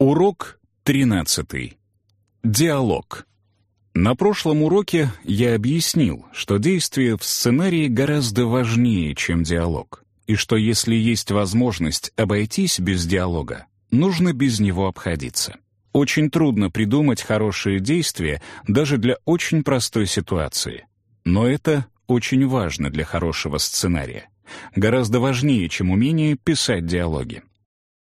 Урок 13. Диалог. На прошлом уроке я объяснил, что действие в сценарии гораздо важнее, чем диалог, и что если есть возможность обойтись без диалога, нужно без него обходиться. Очень трудно придумать хорошие действия даже для очень простой ситуации. Но это очень важно для хорошего сценария. Гораздо важнее, чем умение писать диалоги.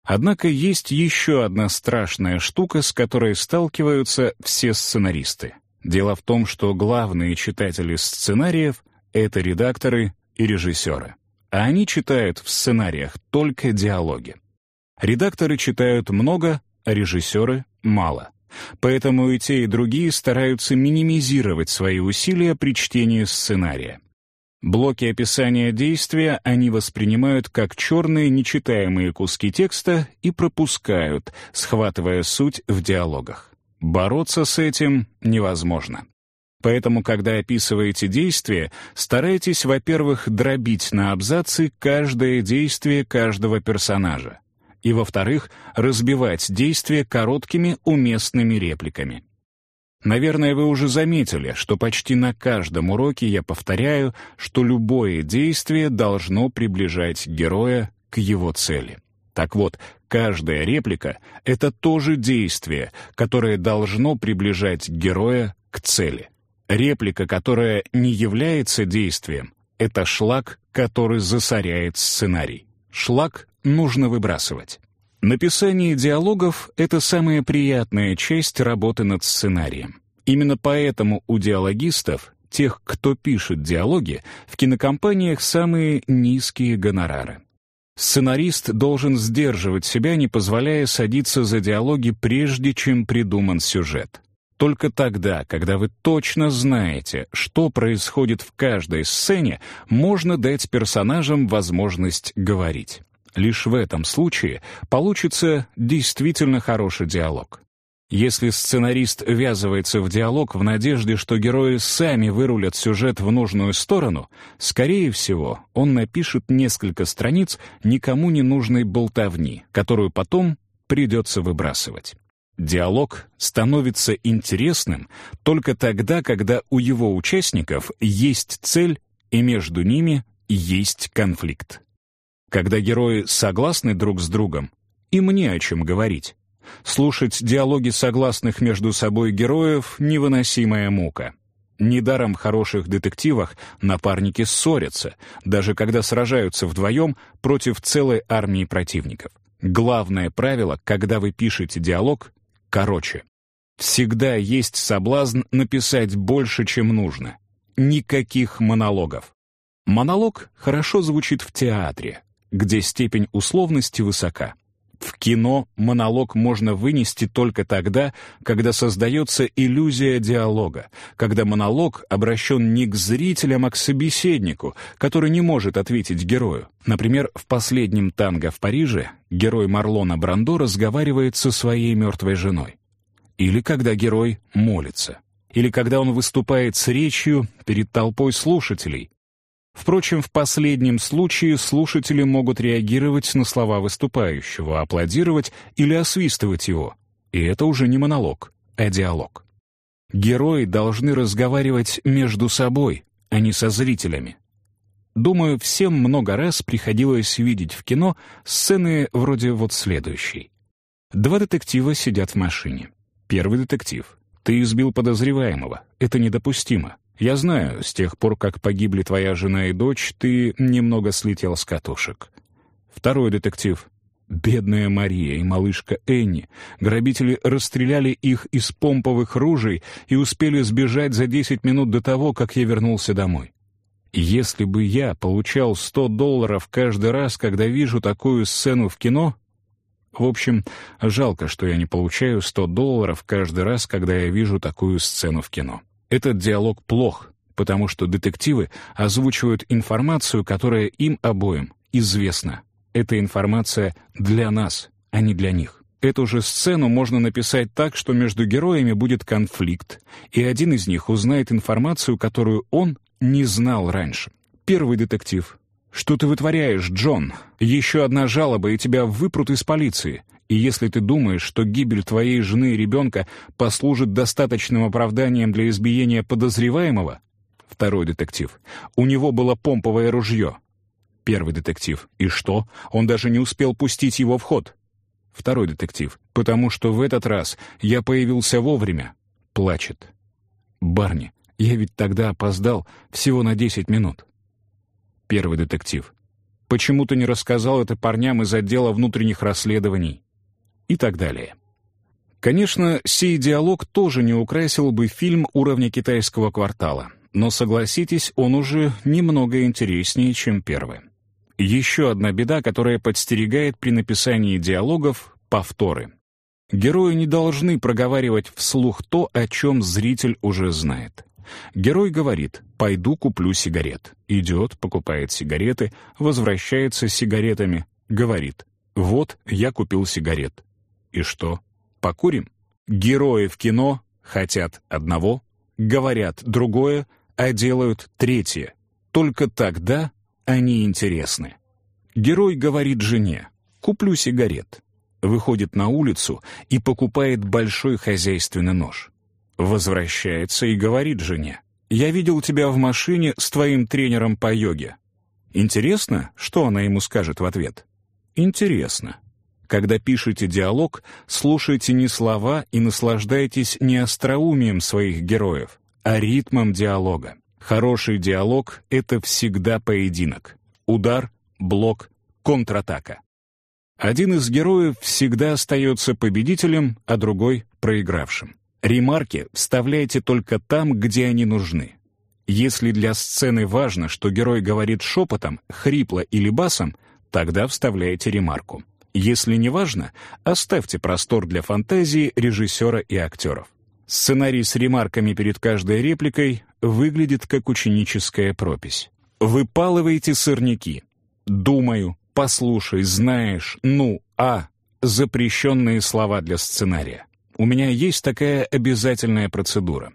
Однако есть еще одна страшная штука, с которой сталкиваются все сценаристы. Дело в том, что главные читатели сценариев — это редакторы и режиссеры. А они читают в сценариях только диалоги. Редакторы читают много, а режиссеры — мало. Поэтому и те, и другие стараются минимизировать свои усилия при чтении сценария. Блоки описания действия они воспринимают как черные нечитаемые куски текста и пропускают, схватывая суть в диалогах. Бороться с этим невозможно. Поэтому, когда описываете действие, старайтесь, во-первых, дробить на абзацы каждое действие каждого персонажа, и, во-вторых, разбивать действие короткими уместными репликами. Наверное, вы уже заметили, что почти на каждом уроке я повторяю, что любое действие должно приближать героя к его цели. Так вот, каждая реплика — это тоже действие, которое должно приближать героя к цели. Реплика, которая не является действием, это шлак, который засоряет сценарий. Шлак нужно выбрасывать. Написание диалогов — это самая приятная часть работы над сценарием. Именно поэтому у диалогистов, тех, кто пишет диалоги, в кинокомпаниях самые низкие гонорары. Сценарист должен сдерживать себя, не позволяя садиться за диалоги, прежде чем придуман сюжет. Только тогда, когда вы точно знаете, что происходит в каждой сцене, можно дать персонажам возможность говорить. Лишь в этом случае получится действительно хороший диалог. Если сценарист ввязывается в диалог в надежде, что герои сами вырулят сюжет в нужную сторону, скорее всего, он напишет несколько страниц никому не нужной болтовни, которую потом придется выбрасывать. Диалог становится интересным только тогда, когда у его участников есть цель и между ними есть конфликт. Когда герои согласны друг с другом, им не о чем говорить. Слушать диалоги согласных между собой героев — невыносимая мука. Недаром в хороших детективах напарники ссорятся, даже когда сражаются вдвоем против целой армии противников. Главное правило, когда вы пишете диалог — короче. Всегда есть соблазн написать больше, чем нужно. Никаких монологов. Монолог хорошо звучит в театре, где степень условности высока. В кино монолог можно вынести только тогда, когда создается иллюзия диалога, когда монолог обращен не к зрителям, а к собеседнику, который не может ответить герою. Например, в последнем танго в Париже герой Марлона Брандо разговаривает со своей мертвой женой. Или когда герой молится. Или когда он выступает с речью перед толпой слушателей, Впрочем, в последнем случае слушатели могут реагировать на слова выступающего, аплодировать или освистывать его. И это уже не монолог, а диалог. Герои должны разговаривать между собой, а не со зрителями. Думаю, всем много раз приходилось видеть в кино сцены вроде вот следующей. Два детектива сидят в машине. Первый детектив. «Ты избил подозреваемого. Это недопустимо. Я знаю, с тех пор, как погибли твоя жена и дочь, ты немного слетел с катушек. Второй детектив. Бедная Мария и малышка Энни. Грабители расстреляли их из помповых ружей и успели сбежать за 10 минут до того, как я вернулся домой. Если бы я получал 100 долларов каждый раз, когда вижу такую сцену в кино... В общем, жалко, что я не получаю 100 долларов каждый раз, когда я вижу такую сцену в кино. Этот диалог плох, потому что детективы озвучивают информацию, которая им обоим известна. Эта информация для нас, а не для них. Эту же сцену можно написать так, что между героями будет конфликт, и один из них узнает информацию, которую он не знал раньше. Первый детектив. «Что ты вытворяешь, Джон? Еще одна жалоба, и тебя выпрут из полиции. И если ты думаешь, что гибель твоей жены и ребенка послужит достаточным оправданием для избиения подозреваемого, второй детектив, у него было помповое ружье. Первый детектив, и что? Он даже не успел пустить его в ход. Второй детектив, потому что в этот раз я появился вовремя. Плачет. Барни, я ведь тогда опоздал всего на десять минут. Первый детектив. Почему ты не рассказал это парням из отдела внутренних расследований? И так далее. Конечно, сей диалог тоже не украсил бы фильм уровня китайского квартала, но, согласитесь, он уже немного интереснее, чем первый. Еще одна беда, которая подстерегает при написании диалогов — повторы. Герои не должны проговаривать вслух то, о чем зритель уже знает. Герой говорит «пойду куплю сигарет». Идет, покупает сигареты, возвращается с сигаретами, говорит «вот, я купил сигарет». И что? Покурим? Герои в кино хотят одного, говорят другое, а делают третье. Только тогда они интересны. Герой говорит жене «Куплю сигарет». Выходит на улицу и покупает большой хозяйственный нож. Возвращается и говорит жене «Я видел тебя в машине с твоим тренером по йоге». Интересно, что она ему скажет в ответ? Интересно. Когда пишете диалог, слушайте не слова и наслаждайтесь не остроумием своих героев, а ритмом диалога. Хороший диалог — это всегда поединок. Удар, блок, контратака. Один из героев всегда остается победителем, а другой — проигравшим. Ремарки вставляйте только там, где они нужны. Если для сцены важно, что герой говорит шепотом, хрипло или басом, тогда вставляйте ремарку. Если не важно, оставьте простор для фантазии режиссера и актеров. Сценарий с ремарками перед каждой репликой выглядит как ученическая пропись. Выпалывайте сырники. Думаю, послушай, знаешь, ну, а, запрещенные слова для сценария. У меня есть такая обязательная процедура.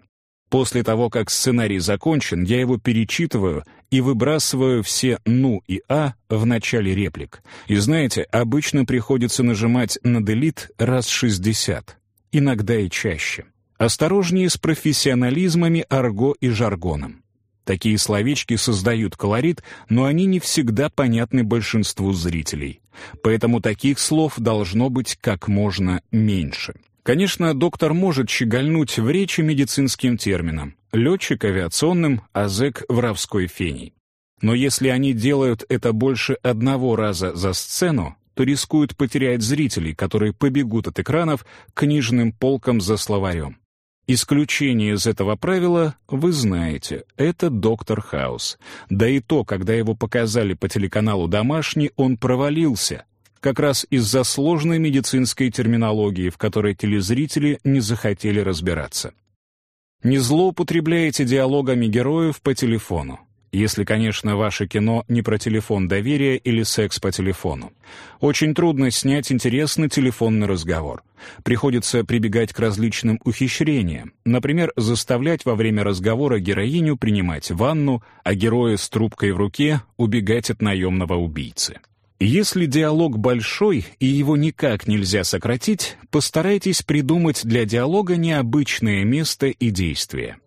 После того, как сценарий закончен, я его перечитываю и выбрасываю все «ну» и «а» в начале реплик. И знаете, обычно приходится нажимать на «делит» раз 60, иногда и чаще. Осторожнее с профессионализмами, арго и жаргоном. Такие словечки создают колорит, но они не всегда понятны большинству зрителей. Поэтому таких слов должно быть как можно меньше. Конечно, доктор может щегольнуть в речи медицинским термином, летчик авиационным, а зэк воровской феней. Но если они делают это больше одного раза за сцену, то рискуют потерять зрителей, которые побегут от экранов книжным полкам за словарем. Исключение из этого правила вы знаете, это доктор Хаус. Да и то, когда его показали по телеканалу «Домашний», он провалился — как раз из-за сложной медицинской терминологии, в которой телезрители не захотели разбираться. Не злоупотребляйте диалогами героев по телефону. Если, конечно, ваше кино не про телефон доверия или секс по телефону. Очень трудно снять интересный телефонный разговор. Приходится прибегать к различным ухищрениям. Например, заставлять во время разговора героиню принимать ванну, а героя с трубкой в руке убегать от наемного убийцы. Если диалог большой и его никак нельзя сократить, постарайтесь придумать для диалога необычное место и действие.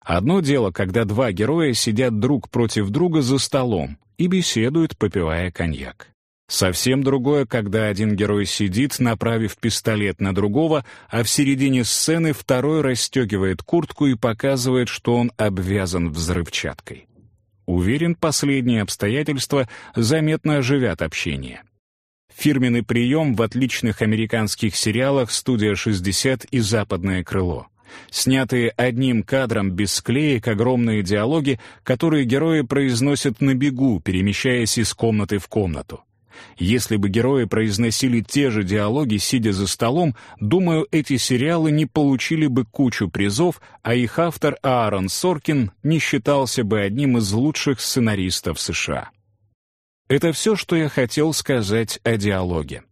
Одно дело, когда два героя сидят друг против друга за столом и беседуют, попивая коньяк. Совсем другое, когда один герой сидит, направив пистолет на другого, а в середине сцены второй расстегивает куртку и показывает, что он обвязан взрывчаткой. Уверен, последние обстоятельства заметно оживят общение. Фирменный прием в отличных американских сериалах «Студия 60» и «Западное крыло». Снятые одним кадром без склеек огромные диалоги, которые герои произносят на бегу, перемещаясь из комнаты в комнату. Если бы герои произносили те же диалоги, сидя за столом, думаю, эти сериалы не получили бы кучу призов, а их автор Аарон Соркин не считался бы одним из лучших сценаристов США. Это все, что я хотел сказать о диалоге.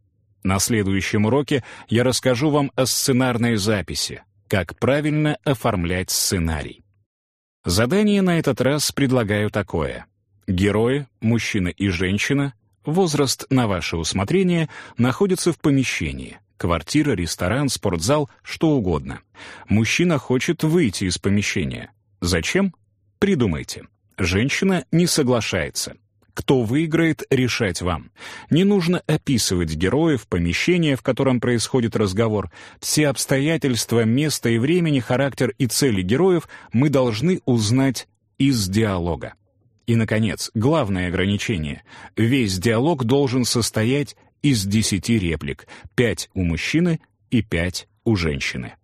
На следующем уроке я расскажу вам о сценарной записи, как правильно оформлять сценарий. Задание на этот раз предлагаю такое. Герои, мужчина и женщина, Возраст на ваше усмотрение находится в помещении. Квартира, ресторан, спортзал, что угодно. Мужчина хочет выйти из помещения. Зачем? Придумайте. Женщина не соглашается. Кто выиграет, решать вам. Не нужно описывать героев, помещение, в котором происходит разговор. Все обстоятельства, место и времени, характер и цели героев мы должны узнать из диалога. И, наконец, главное ограничение. Весь диалог должен состоять из десяти реплик, пять у мужчины и пять у женщины.